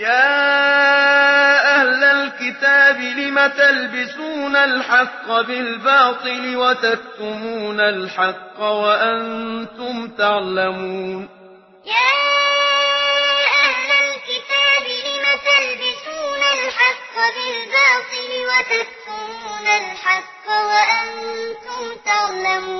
يا أهل الكتاب لم تلبسون الحق بالباطل وتكتمون الحق وأنتم تعلمون يا أهل الكتاب لم تلبسون الحق بالباطل وتكتمون الحق وأنتم تعلمون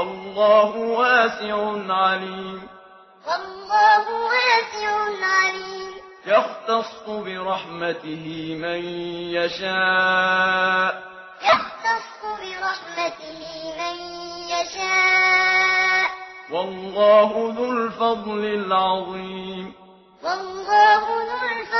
والله واسع عليم. والله واسع عليم. يختص برحمته من يشاء. يختص برحمته من يشاء. والله ذو الفضل العظيم. والله ذو الفضل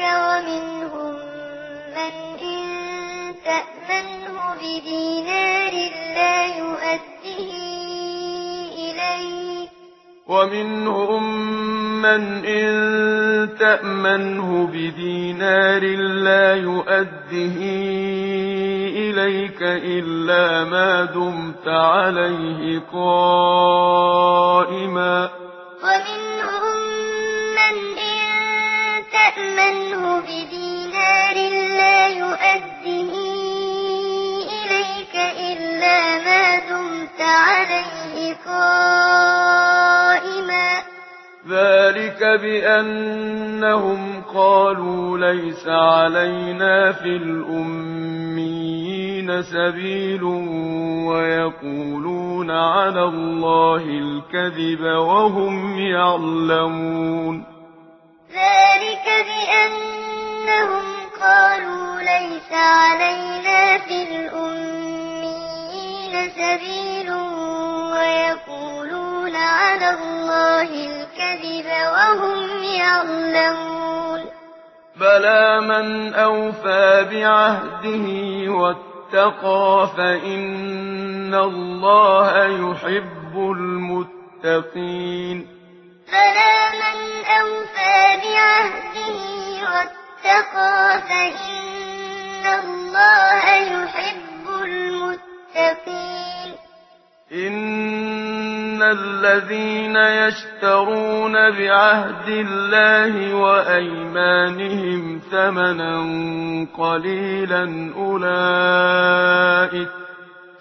عليك ومنهم من إن تأمنه بدينار لا يؤديه إليك. ومنهم من إن تأمنه بدينار لا يؤديه إليك إلا ما دمت عليه قائما عليه قائما ذلك بأنهم قالوا ليس علينا في الأمين سبيل ويقولون على الله الكذب وهم يعلمون ذلك بأنهم قالوا ليس علينا في الأمين سبيل ويقولون على الله الكذب وهم يعلمون. بلى من أوفى بعهده واتقى فإن الله يحب المتقين. بلى من أوفى بعهده واتقى فإن إن الذين يشترون بعهد الله وأيمانهم ثمنا قليلا أولئك.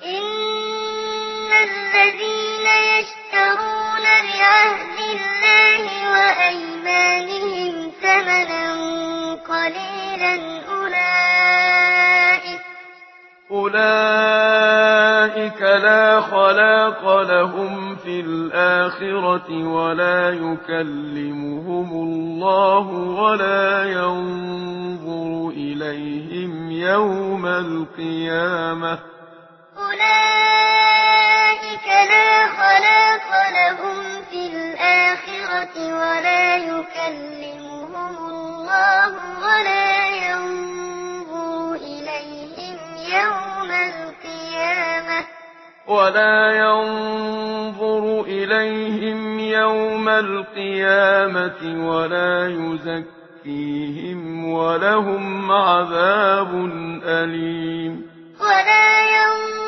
إن الذين يشترون بعهد الله وأيمانهم ثمنا قليلا أولئك. أولئك خلاق لهم في الآخرة ولا يكلمهم الله ولا ينظر إليهم يوم القيامة. أولئك لا خلاق لهم في الآخرة ولا يكلمهم ولا ينظر إليهم يوم القيامة ولا يزكيهم ولهم عذاب أليم ولا ينظر